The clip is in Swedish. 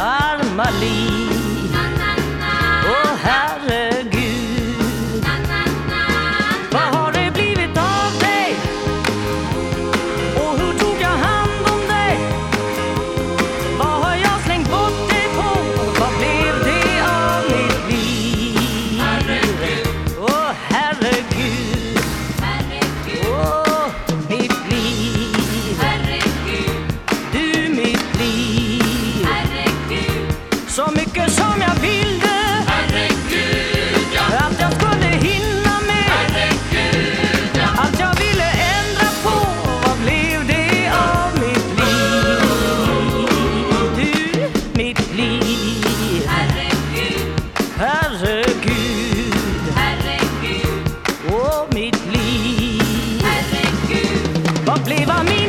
Al-Mali. Så mycket som jag ville. Herregud, ja. Att jag skulle hinna med. Herregud, ja. Allt jag ville ändra på. Vad blev det av mitt liv? Du, mitt liv. Herregud. Herregud. Herregud. Åh, mitt liv. Herregud. Vad blev av mitt